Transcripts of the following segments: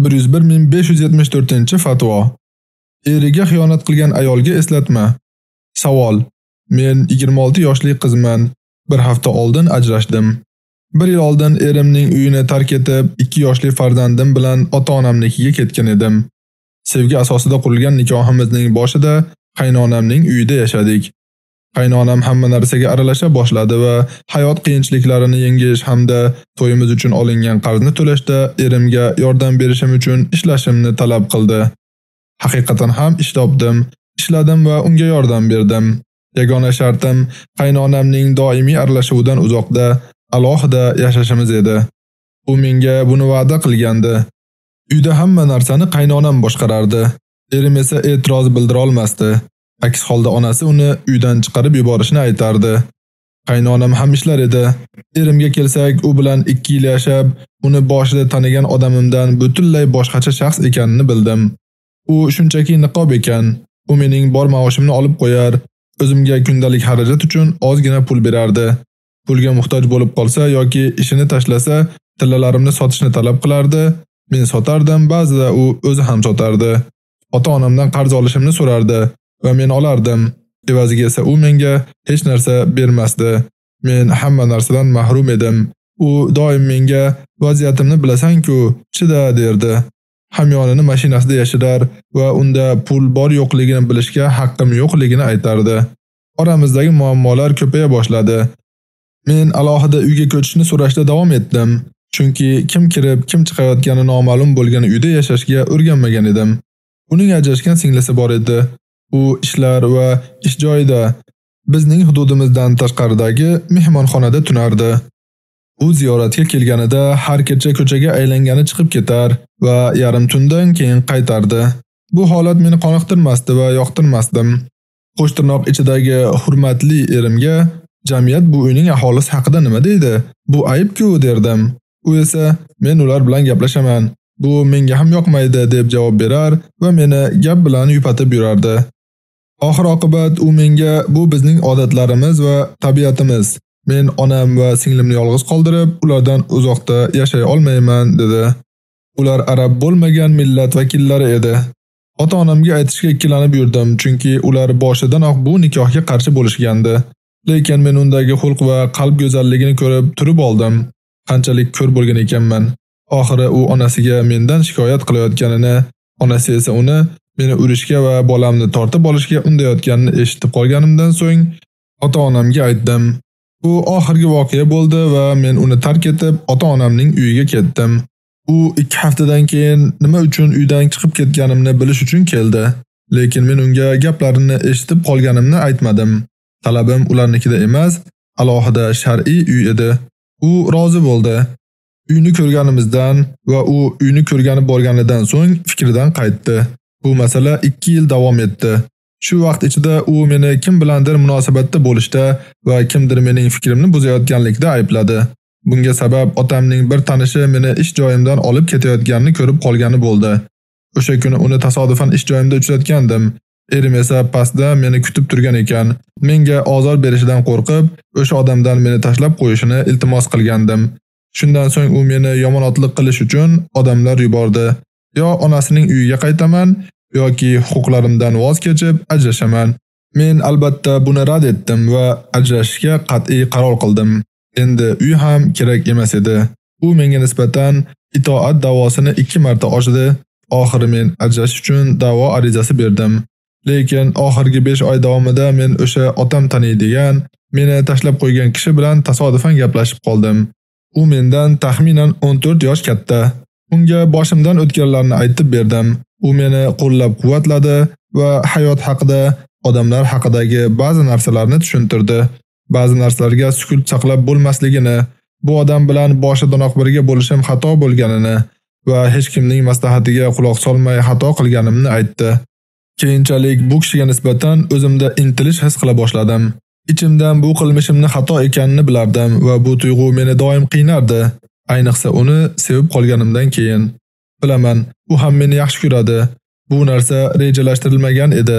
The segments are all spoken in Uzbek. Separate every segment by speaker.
Speaker 1: 101574-fatvo. Eriga xiyonat qilgan ayolga eslatma. Savol: Men 26 yoshli qizman. Bir hafta oldin ajrashdim. Bir yil oldin erimning uyini tark etib, 2 yoshli farzandim bilan ota-onamnikiga ketgan edim. Sevgi asosida qurilgan nikohimizning boshida qaynonamning uyida yashadik. Qaynonam hamma narsaga aralasha boshladi va hayot qiyinchiliklarini yengish hamda to'yimiz uchun olingan qarzni to'lashda erimga yordam berishim uchun ishlashimni talab qildi. Haqiqatan ham ish topdim, ishladim va unga yordam berdim. Yagona shartim qaynonamning doimiy aralashuvidan uzoqda, alohida yashashimiz edi. U menga buni va'da qilgandi. Uyda hamma narsani qaynonam boshqarardi. Erim esa e'tiroz bildira olmasdi. Aks holda onasi uni uydan chiqarib yuborishni aytardi. Qaynonam ham ishlar edi. Erimga kelsak, u bilan 2 yil yashab, uni boshida tanigan odamimdan butunlay boshqacha shaxs ekanini bildim. U shunchaki niqob ekan. U mening bor maoshimni olib qo'yar, o'zimga kundalik xarajat uchun ozgina pul berardi. Pulga muhtoj bo'lib qolsa yoki ishini tashlasa, tillalarimni sotishni talab qilardi. Men sotardim, ba'zida u o'zi ham sotardi. Ota-onamdan qarz olishimni so'rardi. Va men olardim. Evaziga esa u menga hech narsa bermasdi. Men hamma narsadan mahrum edim. U doim menga vaziyatimni bilasan-ku, chida derdi. Hamyonini mashinasida yashirar va unda pul bor yo'qligini bilishga haqqim yo'qligini aytardi. Oramizdagi muammolar ko'paya boshladi. Men alohida uyga ko'chishni so'rashda davom etdim, chunki kim kirib, kim chiqayotgani noma'lum bo'lgan uyda yashashga o'rganmagan edim. Uning ajrashgan singlisi bor edi. U ishlar va ish joyida bizning hududimizdan tashqaridagi mehmonxonada tunardi. U ziyoratga kelganida har kecha ko'chaga aylangani chiqib ketar va yarim tundan keyin qaytardi. Bu holat meni qoniqtirmasdi va yoqtirmasdim. Qo'shtirnoq ichidagi hurmatli erimga jamiyat bu uyning aholisi haqida nima deydi? Bu ayib-ku derdim. U esa men ular bilan gaplashaman. Bu menga ham yoqmaydi deb javob berar va meni gap bilan yupatib yurardi. Oxir oqibat u menga bu bizning odatlarimiz va tabiatimiz. Men onam va singlimni yolg'iz qoldirib, ulardan uzoqda yashay olmayman dedi. Ular arab bo'lmagan millat vakillari edi. Ota-onamga aytishga ikkilanib yurdim, chunki ular boshidanoq bu nikohga qarshi bo'lishgandi. Lekin men undagi xulq va qalb go'zalligini ko'rib turib oldim. Qanchalik ko'r bo'lgan ekanman. Oxiri u onasiga mendan shikoyat qilayotganini, onasi esa uni meni urishga va bolamni tortib olishga undayotganini eshitib qolganimdan so'ng ota-onamga aytdim. Bu oxirgi voqea bo'ldi va men uni tark etib ota-onamning uyiga ketdim. U 2 haftadan keyin nima uchun uydan chiqib ketganimni bilish uchun keldi. Lekin men unga gaplarini eshitib qolganimni aytmadim. Talabim ularnikida emas, alohida shar'iy uy edi. U rozi bo'ldi. Uyni ko'rganimizdan va u uyni ko'rgani borganidan so'ng fikridan qaytdi. Bu masala 2 yil davom etdi. Shu vaqt ichida u meni kim bilandir munosabatda bo'lishda va kimdir mening fikrimni buzayotganlikda aybladi. Bunga sabab otamning bir tanishi meni ish joyimdan olib ketayotganini ko'rib qolgani bo'ldi. O'sha kuni uni tasodifan ish joyimda uchratgandim. Erim esa pastda meni kutib turgan ekan. Menga ozor berishidan qo'rqib, o'sha odamdan meni tashlab qo'yishini iltimos qilgandim. Shundan so'ng u meni yomonotlik qilish uchun odamlar yubordi. Yo onasining uyiga qaytaman yoki huquqlarimdan voz kechib ajrashaman. Men albatta buni rad etdim va ajrashishga qat'iy qaror qildim. Endi uy ham kerak emas edi. U menga nisbatan itoat da'vosini 2 marta ochdi. Oxiri men ajrashish uchun da'vo arizasi berdim. Lekin oxirgi 5 oy davomida men o'sha otam taniydigan, meni tashlab qo'ygan kishi bilan tasodifan gaplashib qoldim. U mendan taxminan 14 yosh katta. Unga boshimdan o'tganlarni aytib berdim. U meni qo'llab-quvvatladi va hayot haqida, odamlar haqidagi ba'zi narsalarni tushuntirdi. Ba'zi narsalarga sukut saqlab bo'lmasligini, bu odam bilan boshidanoq birga bo'lishim xato bo'lganini va hech kimning maslahatiga quloq solmay xato qilganimni aytdi. Keyinchalik bu kishiga nisbatan o'zimda intilish his qila boshladim. Ichimdan bu qilmishimni xato ekanini bilardim va bu tuyg'u meni doim qiynardi. Ayniqsa uni sevib qolganimdan keyin. Bilaman, u ham meni yaxshi ko'radi. Bu narsa rejalashtirilmagan edi.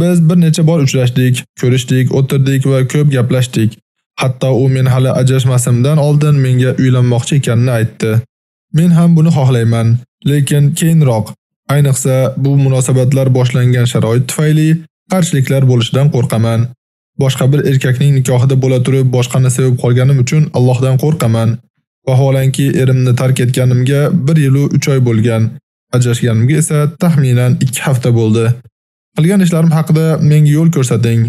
Speaker 1: Biz bir necha bor uchrashdik, ko'rishdik, o'tirdik va ko'p gaplashdik. Hatto u men hali ajrashmasimdan oldin menga uylanmoqchi ekanini aytdi. Men ham buni xohlayman. lekin keyinroq, ayniqsa bu munosabatlar boshlangan sharoit tufayli qarshiliklar bo'lishidan qo'rqaman. Boshqa bir erkakning nikohida bo'la turib boshqani sevib qolganim uchun Allohdan qo'rqaman. Vaholanki erimni tark etganimga 1 yil 3 oy bo'lgan. Ajrashganimga esa taxminan 2 hafta bo'ldi. Qilgan ishlarim haqida menga yo'l ko'rsating.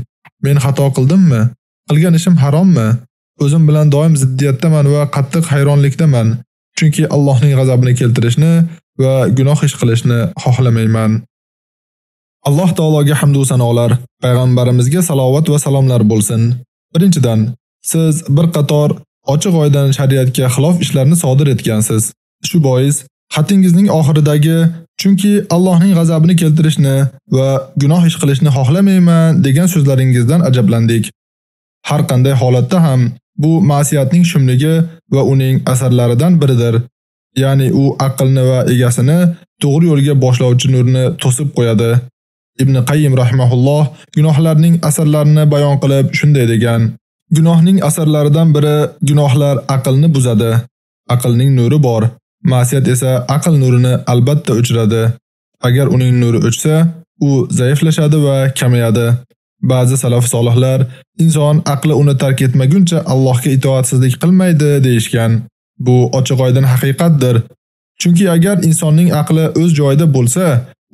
Speaker 1: Men xato qildimmi? Qilgan ishim harommi? O'zim bilan doim ziddiyatdaman va qattiq hayronlikdaman, chunki Allohning g'azabini keltirishni va gunoh ish qilishni xohlamayman. Alloh taologa hamd va sanolar, payg'ambarimizga salovat va salomlar bo'lsin. Birinchidan, siz bir qator ochiq oydan shariatga xilof ishlarni sodir etgansiz. Shu bois xatingizning oxiridagi chunki Allohning g'azabini keltirishni va gunoh ish qilishni xohlamayman degan so'zlaringizdan ajablandik. Har qanday holatda ham bu ma'siyatning shumligi va uning asarlaridan biridir. Ya'ni u aqlni va egasini to'g'ri yo'lga boshlovchi nurni to'sib qo'yadi. Ibn Qayyim rahimahulloh gunohlarning asarlarini bayon qilib shunday degan: Gunohning asarlaridan biri gunohlar aqlni buzadi. Aqlning nuri bor, ma'siyat esa aql nurini albatta o'chiradi. Agar uning nuri o'chsa, u zaiflashadi va kamayadi. Ba'zi salaf solihlar inson aqli uni tark etmaguncha Allohga itoatsizlik qilmaydi deyshgan. Bu ochiq-oydin haqiqatdir. Chunki agar insonning aqli o'z joyida bo'lsa,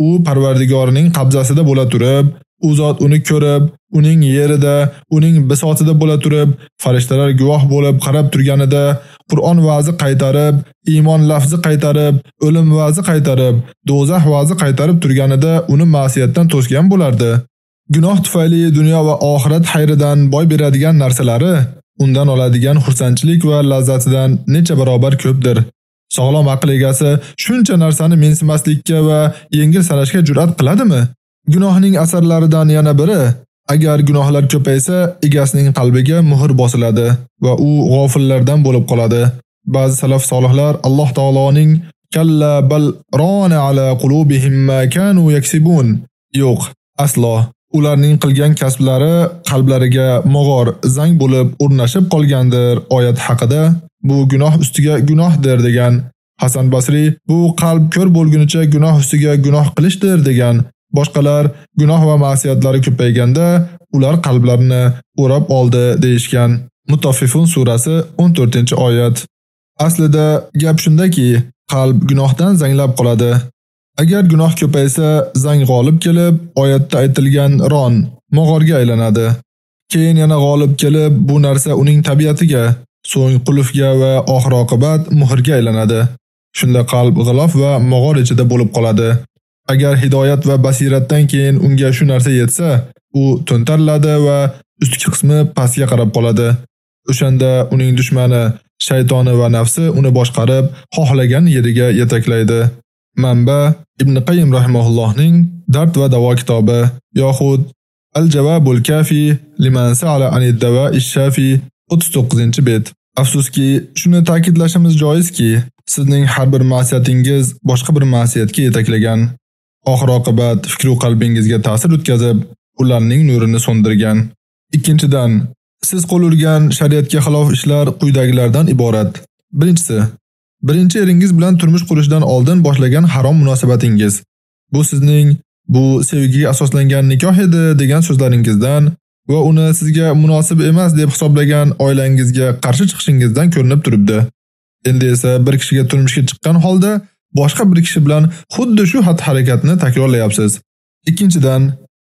Speaker 1: u Parvardigorining qabzasida bo'la turib, u zot uni ko'rib, uning yerida, uning bisotida bo'la turib, farishtalar guvoh bo'lib qarab turganida, Qur'on va'zi qaytarib, iymon lafzi qaytarib, o'lim va'zi qaytarib, do'zax va'zi qaytarib turganida uni ma'siyatdan to'sgan bo'lardi. Gunoh tufayli dunyo va oxirat xayridan boy beradigan narsalari undan oladigan xursandchilik va lazzatidan necha barobar ko'pdir. Sog'lom aql egasi shuncha narsani mensimaslikka va yengil sanashga jur'at qiladimi? Gunohning asarlaridan yana biri Agar gunohlar ko'paysa, egasining qalbiga muhr bosiladi va u g'ofillardan bo'lib qoladi. Ba'zi salaf solihlar Alloh taoloning kalla bal rona ala qulubihim ma kanu yaksibun. Yo'q, aslo. Ularning qilgan kasblari qalblariga mog'or zang bo'lib o'rnashib qolgandir oyat haqida bu gunoh ustiga gunohdir degan. Hasan Basri bu qalb ko'r bo'lgunicha gunoh ustiga gunoh qilishdir degan. Boshqalar gunoh va ma'siyatlari ko'payganda ular qalblarini o'rab oldi deyishgan. Mutaffifun surasi 14-oyat. Aslida gap shundaki, qalb gunohdan zanglab qoladi. Agar gunoh ko'paysa, zang g'olib kelib, oyatda aytilgan ron mog'orga aylanadi. Keyin yana g'olib kelib, bu narsa uning tabiatiga, so'ng qulufga va oxir oqibat muhrga aylanadi. Shunda qalb g'ilof va mog'or ichida bo'lib qoladi. Agar hidoyat va basiratdan keyin unga shu narsa yetsa, u to'ntariladi va ustki qismi pastga qarab qoladi. O'shanda uning dushmani, shaytoni va nafsi uni boshqarib, xohlagan yeriga yetaklaydi. Manba Ibn Qayyim rahimahullohning Dard va davo kitobi yoxud Al-Javabul Kafi liman sa'ala anid dawa'i shafi 39-bet. Afsuski, shuni ta'kidlashimiz joizki, sizning har bir ma'siyatingiz boshqa bir ma'siyatga yetaklagan. Oxir oqibat fikru qalbingizga ta'sir o'tkazib, ularning nurini so'ndirgan. Ikkinchidan, siz qo'l urgan shariatga xilof ishlar quyidagilardan iborat. Birinchisi, birinchi eringiz bilan turmush qurishdan oldin boshlagan harom munosabatingiz. Bu sizning bu sevgiga asoslangan nikoh edi degan so'zlaringizdan va uni sizga munosib emas deb hisoblagan oilangizga qarshi chiqishingizdan ko'rinib turibdi. Endi esa bir kishiga turmushga chiqqan holda boshqa bir kishi bilan xuddi shu xat harakatni takrorlayapsiz. Ikkinchidan,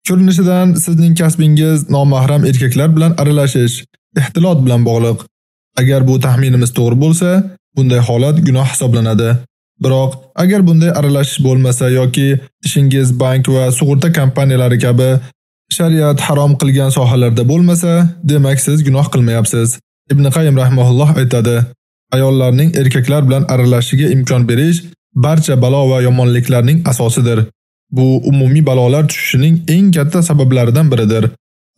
Speaker 1: ko'rinishidan sizning kasbingiz nomahram erkaklar bilan aralashish, ihtilot bilan bog'liq. Agar bu taxminimiz to'g'ri bo'lsa, bunday holat gunoh hisoblanadi. Biroq agar bunday aralashish bo'lmasa yoki ishingiz bank va sug'urta kompaniyalari kabi shariat harom qilgan sohalarda bo'lmasa, demak siz gunoh qilmayapsiz. Ibn Qayyim rahimahulloh aytadi: Ayollarning erkaklar bilan aralashishiga imkon berish barcha balo va yomonliklarning asosidir. Bu umumiy balolar tushishining eng katta sabablaridan biridir.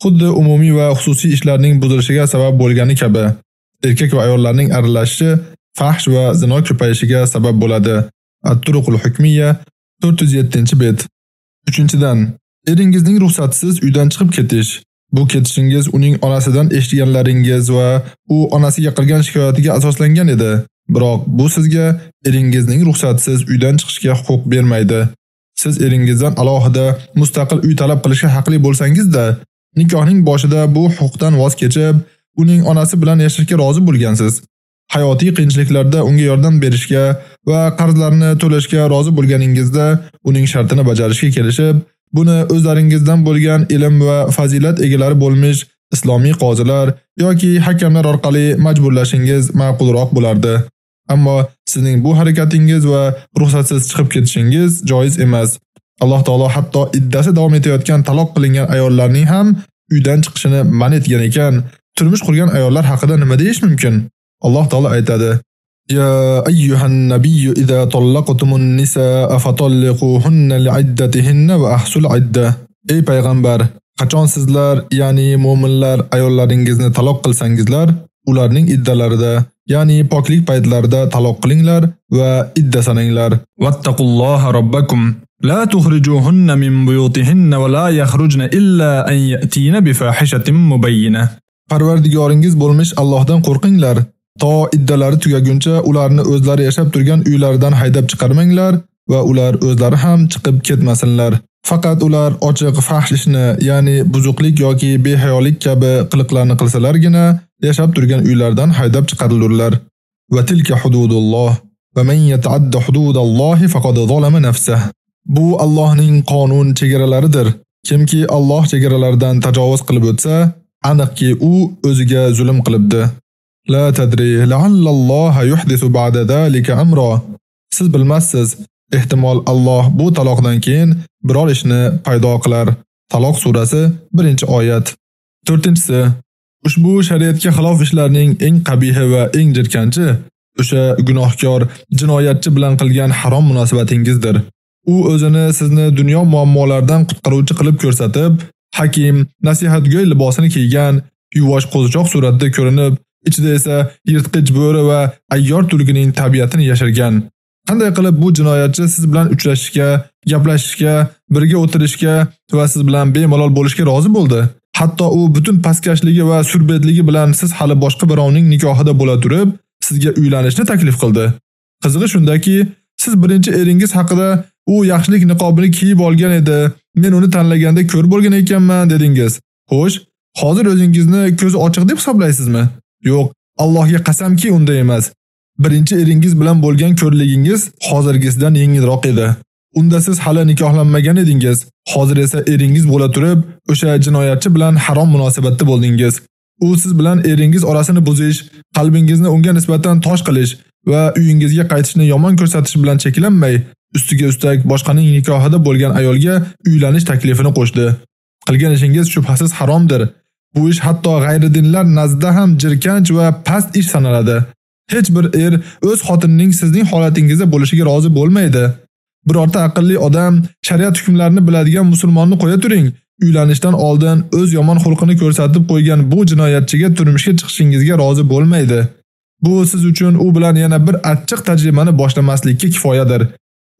Speaker 1: Xuddi umumiy va xususiy ishlarning buzilishiga sabab bo'lgani kabi, erkak va ayollarning aralashishi fahsh va zino ko'payishiga sabab bo'ladi. At-Turuqul Hukmiyya 407-bet. 3-dan, eringizning ruxsatsiz uydan chiqib ketish. Bu ketishingiz uning onasidan eshitganlaringiz va u onasiga qilgan shikoyatiga asoslangan edi. Biroq bu sizga eringizning ruxsatsiz uydan chiqishga huquq bermaydi. Siz eringizdan alohida mustaqil uy talab qilishga haqli bo'lsangiz-da, nikohning boshida bu huquqdan voz kechib, uning onasi bilan yashashga rozi bo'lgansiz. Hayotiy qiyinchiliklarda unga yordam berishga va qarzlarni to'lashga rozi bo'lganingizda, uning shartini bajarishga kelishib, buni o'zlaringizdan bo'lgan ilm va fazilat egalari bo'lmish islomiy qozilar yoki hakamlar orqali majburlashingiz ma'qulroq bo'lardi. Ammo sizning bu harakatingiz va ruxsatsiz chiqib ketishingiz joiz emas. Alloh taolo hatto iddasi davom etayotgan taloq qilingan ayollarning ham uydan chiqishini man etgan ekan, turmush qurgan ayollar haqida nima deyish mumkin? Alloh taolo aytadi: Ya ayyuhan nabiyyu idza tallaqtumun nisaa fatalliquhunna li'iddatihinna wa ahsul 'idda. Ey payg'ambar, qachon sizlar, ya'ni mu'minlar ayollaringizni taloq qilsangizlar, ularning iddalarida, ya'ni poklik paytlarida taloq qilinglar va idda sananglar. Wattaqulloha robbakum La tukhrijuhunna min buyutihinna va la yakhrujna illa an yatina bi fahishatin mubayyinah. Parvardigoringiz bo'lmish Allohdan qo'rqinglar. To iddalari tugaguncha ularni o'zlari yashab turgan uylaridan haydab chiqarmanglar va ular o'zlari ham chiqib ketmasinlar. Faqat ular ochiq fahsh ya'ni buzuqlik yoki behayolik kabi qiliqlarni qilsalargina yashab turgan uylardan haydab chiqarilurlar. Va tilka hududulloh va man yata'adda hududallohi faqad zalama nafsahu. Bu Allohning qonun chegaralaridir. Kimki Alloh chegaralaridan tajovuz qilib o'tsa, aniqki u o'ziga zulm qilibdi. La tadri la'allalloha yuhdisu ba'da zalika amra. Siz bilmassiz, ehtimol Alloh bu taloqdan keyin biror ishni paydo qilar. Taloq surasi 1-oyat. 4-si Ushbu shariatga xilof ishlarning eng qabihi va eng jirkanchi o'sha gunohkor jinoyatchi bilan qilgan harom munosabatingizdir. U o'zini sizni dunyo muammolaridan qutqaruvchi qilib ko'rsatib, hakim, nasihatgo'y libosini kiygan, yuvosh qo'zichoq suratda ko'rinib, ichida esa yirtqich bo'ri va ayyor tulkining tabiatini yashirgan. Qanday qilib bu jinoyatchi siz bilan uchrashishga, gaplashishga, birga o'tirishga va siz bilan bemalol bo'lishga rozi bo'ldi? Hatto u butun pastkashligi va surbetligi bilan siz hali boshqa birovning nikohida bo'la turib, sizga uylanishni taklif qildi. Qizig'i shundaki, siz birinchi eringiz haqida u yaxshilik niqobini kiyib olgan edi. Men uni tanlaganda ko'r bo'lgan ekanman dedingiz. Xo'sh, hozir o'zingizni ko'zi ochiq deb hisoblaysizmi? Yo'q, Allohga qasamki unda emas. Birinchi eringiz bilan bo'lgan ko'rligingiz hozirgisidan yengilroq edi. Unda siz hali nikohlanmagan edingiz. Hozir esa eringiz bo'la turib, o'sha jinoyatchi bilan harom munosabatda bo'ldingiz. U siz bilan eringiz orasini buzish, qalbingizni unga nisbatan tosh qilish va uyingizga qaytishni yomon ko'rsatish bilan cheklanmay, ustiga ustak boshqaning nikohida bo'lgan ayolga uylanish taklifini qo'shdi. Qilgan ishingiz shubhasiz haromdir. Bu ish hatto g'ayridinlar nazdida ham jirkanch va past ish sanaladi. Hech bir er o'z xotinining sizning holatingizda bo'lishiga rozi bo'lmaydi. Birorta aqlli odam shariat hukmlarini biladigan musulmonni qo'ya turing. Uylanishdan oldin o'z yomon xulqini ko'rsatib qo'ygan bu jinoyatchiga turmushga chiqishingizga rozi bo'lmaydi. Bu siz uchun u bilan yana bir achchiq tajribani boshlamaslikka kifoyadir.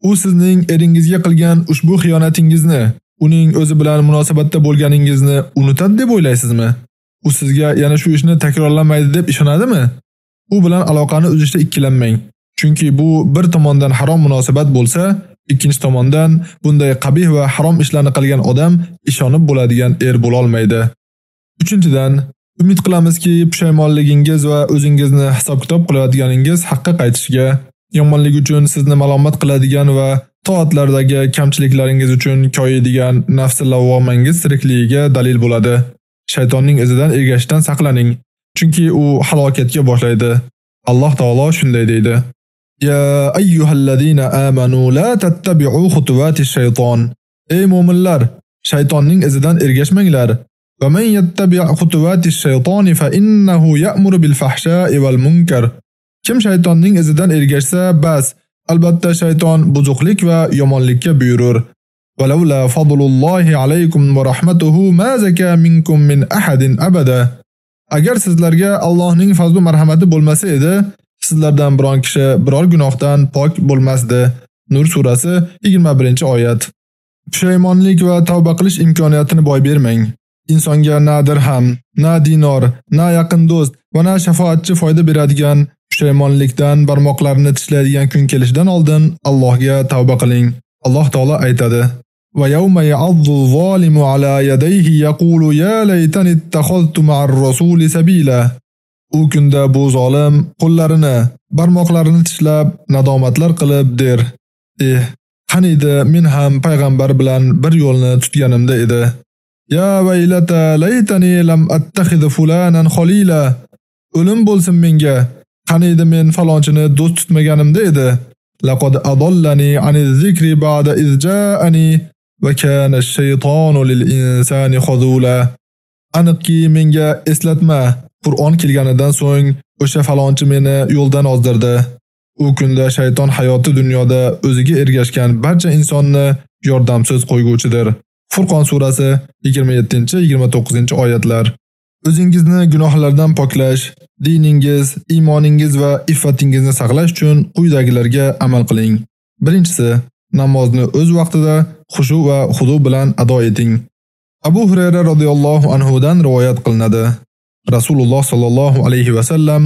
Speaker 1: U sizning eringizga qilgan ushbu xiyonatingizni, uning o'zi bilan munosabatda bo'lganingizni unutadi deb o'ylaysizmi? U sizga yana shu ishni takrorlamaydi deb ishonadimi? U bilan aloqani uzishda ikkilanmang. Chunki bu bir tomondan harom munosabat bo'lsa, ikkinchi tomondan bunday qabih va harom ishlarni qilgan odam ishonib bo'ladigan er bo'la olmaydi. Uchinchidan, umid qilamizki, pushaymonligingiz va o'zingizni hisob-kitob qilayotganingiz haqqa qaytishiga, yomonlik uchun sizni malomat qiladigan va toatlardagi kamchiliklaringiz uchun koyiydigan nafsi lavvomangiz tirikligiga dalil bo'ladi. Shaytonning izidan ergashishdan saqlaning, chunki u halokatga boshlaydi. Alloh taolo shunday deydi: Ya ayyuhallazina amanu la tattabi'u khutuwatish shayton. Ey mu'minlar, shaytonning izidan ergashmanglar. Va man yattabi' khutuwatish shaytoni fa innahu ya'muru bil fahsha'i wal munkar. Kim shaytonning izidan ergashsa, bas, albatta shayton buzuqlik va yomonlikka buyurur. Walavla fadlullohi alaykum va rahmatuhu ma zaka minkum min ahadin abada. Agar sizlarga Allohning fazl va marhamati bo'lmasa edi, sizlardan biron kishi biror gunohdan pok bo'lmasdi. Nur surasi 21-oyat. Pushaymonlik va tavba qilish imkoniyatini boy bermang. Insonga na dirham, na dinor, na yaqin do'st va na shafoatchi foyda beradigan Pushaymonlikdan barmoqlarini tishlaydigan kun kelishidan oldin Allohga tavba qiling. Alloh taolo aytadi: ويوم يعض الظالم على ala yadayhi yaqulu ya laytani ittakhadtu ma'ar rasuli sabila." U kunda bu zolim qo'llarini, barmoqlarini tishlab nadomatlar qilib der: "Eh, qaniydi men ham payg'ambar bilan bir yo'lni tutganimda edi." Ya vaylata laytani lam attakhidh fulanan khalila. O'lim bo'lsin menga. Qaniydi men falonchini do'st tutmaganimda edi. Laqad adallani aniz zikri ba'da iz ja'ani va kana ash-shaytonu lil-insani khazula. Aniqki menga eslatma. Qur'on kelganidan so'ng o'sha falonchi meni yo'ldan ozdirdi. U kunda shayton hayoti dunyoda o'ziga ergashgan barcha insonni yordamsiz qo'yguvchidir. Furqon surasi 27-29 oyatlar. O'zingizni gunohlardan poklash, diningiz, iymoningiz va iffatingizni saqlash uchun quyidagilarga amal qiling. Birinchisi, namozni o'z vaqtida xushu va xudu bilan ado eting. Abu Hurayra radhiyallohu anhu dan rivoyat qilinadi. Rasululloh sallallohu alayhi va sallam: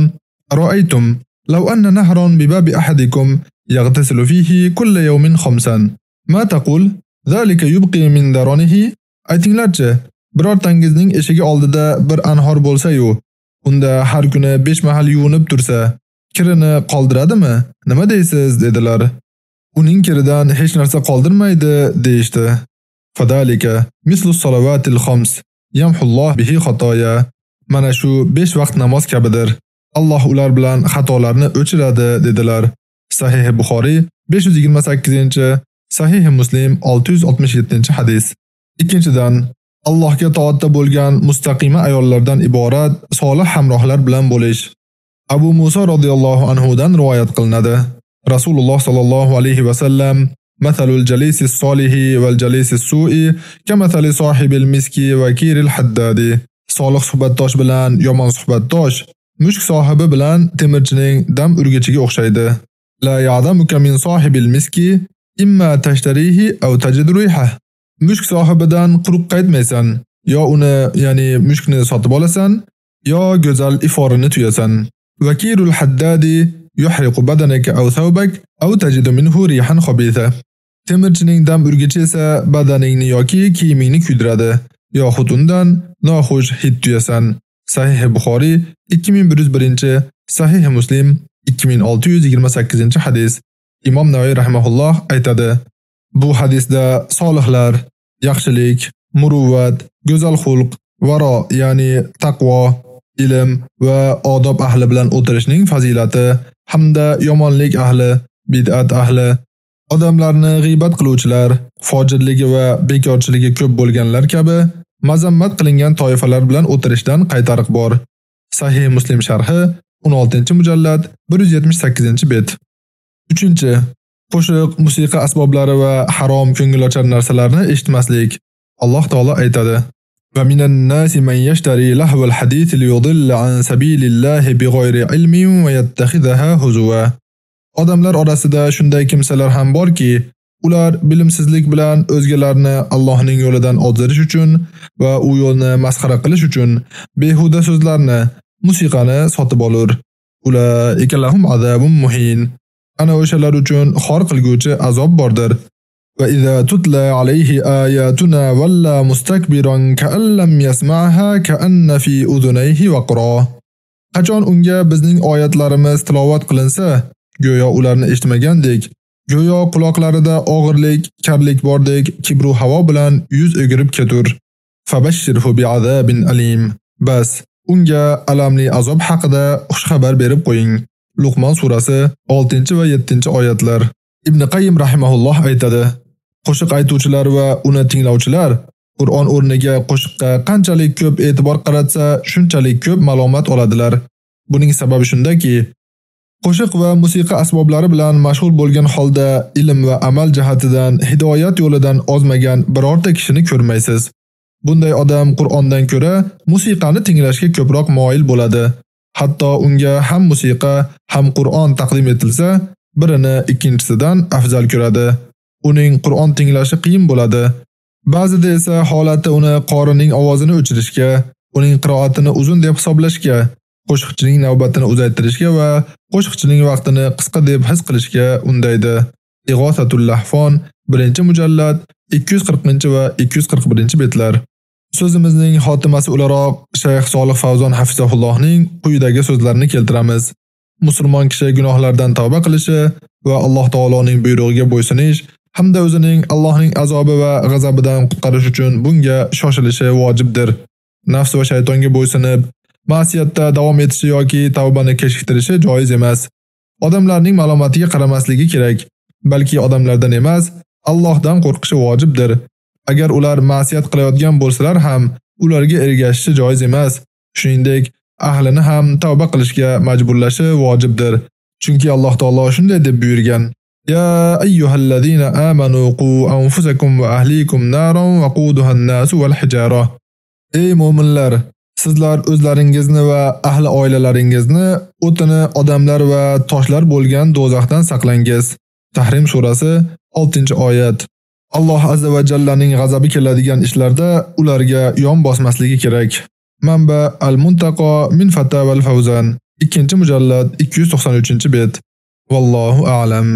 Speaker 1: "Ra'aytum law anna nahron bi babi ahadikum yaghtasilu fihi kulla yawmin khamsan. Ma taqul? Zalika yubqi min daronihi?" Aytinglarchi, birortangizning eshigi oldida bir anhor bo'lsa-yu, unda har kuni 5 mahal yuvinib tursa, kirini qoldiradimi? Nima deysiz? dedilar. Uning kiridan hech narsa qoldirmaydi, deyishdi. Fadalika mislu salavatil khams yamhulloh bihi xatoya. Mana shu 5 vaqt namoz kabidir. Alloh ular bilan xatolarni o'chiradi, dedilar. Sahih Buxoriy 528-chi, Sahih Muslim 667-hadis. Ikkinchidan, Allohga toatda bo'lgan mustaqima ayollardan iborat solih hamrohlar bilan bo'lish. Abu Musa radhiyallohu anhu dan rivoyat qilinadi. Rasululloh sallallohu alayhi va sallam Mathalul jalisis solihi val jalisi su'i kamathali sohibil miski va kiril haddadi. Solih suhbatdosh bilan yomon suhbatdosh mushk sohibi bilan temirchining dam urgichiga o'xshaydi. La ya'damuka min sohibil miski imma tashtarihi aw tajid riha. Mushk sohibidan quruq qaytmaysan, yo uni, ya'ni mushkni sotib olasan, yo go'zal iforini tuyasan. Vakirul haddadi yuhriqu badanaka aw thawbak aw tajidu minhu rihan khabitha. Temirchining dam urgichi esa badaningni yoki kiyimingni kuydiradi, yoxud undan noxush hid tuyasan. Sahih Buxoriy 2101, Sahih Muslim 2628-hadis. Imom Navoiy rahimahulloh aytadi: Bu hadisda solihlar, yaxshilik, muruvvat, go'zal xulq, varo, ya'ni taqvo, ilm va odob ahli bilan o'tirishning fazilati hamda yomonlik ahli, bid'at ahli, odamlarni g'ibat qiluvchilar, fojirligi va bekorchiligi ko'p bo'lganlar kabi mazammat qilingan toifalar bilan o'tirishdan qaytariq bor. Sahih Muslim sharhi 16-mujallad 178-bet. 3. Qo'shiq, musiqa asboblari va harom ko'ngilochar narsalarni eshitmaslik. Alloh taolo aytadi: ومن الناس من يشتري لهو الحديث ليضل عن سبيل الله بغير علم ويتخذها هزوا. Odamlar orasida shunday kimsalar ham borki, ular bilimsizlik bilan o'zgalarni Allohning yo'lidan ozdirish uchun va u yo'lni masxara qilish uchun behuda so'zlarni, musiqani sotib olur. Ulaika ikalahum azabun muhin. Ana o'shalar uchun xor qilguvchi azob bordir. وإذا تتلى عليه آياتنا ayatuna walla كأن لم يسمعها كأن في أذنيه وقرا. Qachon unga bizning oyatlarimiz tilovat qilinsa, go'yo ularni eshitmagandek, go'yo quloqlarida og'irlik, karlik bordek kibru havo bilan yuz o'girib ketur. Fabashshirhu bi'azabin alim. Bas, unga alamli azob haqida xush xabar berib qo'ying. Luqman surasi 6 va 7 oyatlar. Ibn Qayyim rahimahulloh aytadi: Qo'shiq aytuvchilar va uni tinglovchilar Qur'on o'rniga qo'shiqqa qanchalik ko'p e'tibor qaratsa, shunchalik ko'p ma'lumot oladilar. Buning sababi shundaki, qo'shiq va musiqa asboblari bilan mashg'ul bo'lgan holda ilm va amal jihatidan hidoyat yo'lidan ozmagan birorta kishini ko'rmaysiz. Bunday odam Qur'ondan ko'ra musiqani tinglashga ko'proq moyil bo'ladi. Hatto unga ham musiqa, ham Qur'on taqdim etilsa, birini ikkinchisidan afzal ko'radi. Uning Qur'on tinglashi qiyin bo'ladi. Ba'zida esa holati uni qorining ovozini o'chirishga, uning qiroatini uzun deb hisoblashga, qo'shiqchining navbatini uzaytirishga va qo'shiqchining vaqtini qisqa deb his qilishga undaydi. Ig'osatul Lahfon 1-mujallad 240 va 241 betlar. So'zimizning xotimasi o'laroq Shayx Solih Favzon hafizahullohning quyidagi so'zlarini keltiramiz. Musulmon kishi gunohlardan tavba qilishi va Alloh taoloning buyrug'iga bo'ysunish hamda o'zining Allohning azobi va g'azabidan qutqarish uchun bunga shoshilishi vojibdir. Nafs va shaytonga bo'ysunib, ma'siyatda davom etishi yoki tavbani kechiktirishi joiz emas. Odamlarning ma'lumatiga qaramasligi kerak, balki odamlardan emas, Allohdan qo'rqishi vojibdir. Agar ular ma'siyat qilayotgan bo'lsalar ham, ularga ergashishi joiz emas. Shuningdek, ahlini ham tavba qilishga majburlashi vojibdir. Chunki Alloh taolo shunday deb buyurgan: يا أيها الذين آمنوا anfusakum أنفسكم وأهليكم نارا وقودها الناس والحجارة wal hijara." Ey mu'minlar, sizlar o'zlaringizni va ahli oilalaringizni o'tini odamlar va toshlar bo'lgan do'zaxdan saqlangiz. Tahrim surasi 6-oyat. Alloh azza va jallaning g'azabi keladigan ishlarda ularga yon bosmasligi kerak. Manba Al-Muntaqo min Fatawa al-Fawzan 2-mujallad 293-bet. Vallohu a'lam.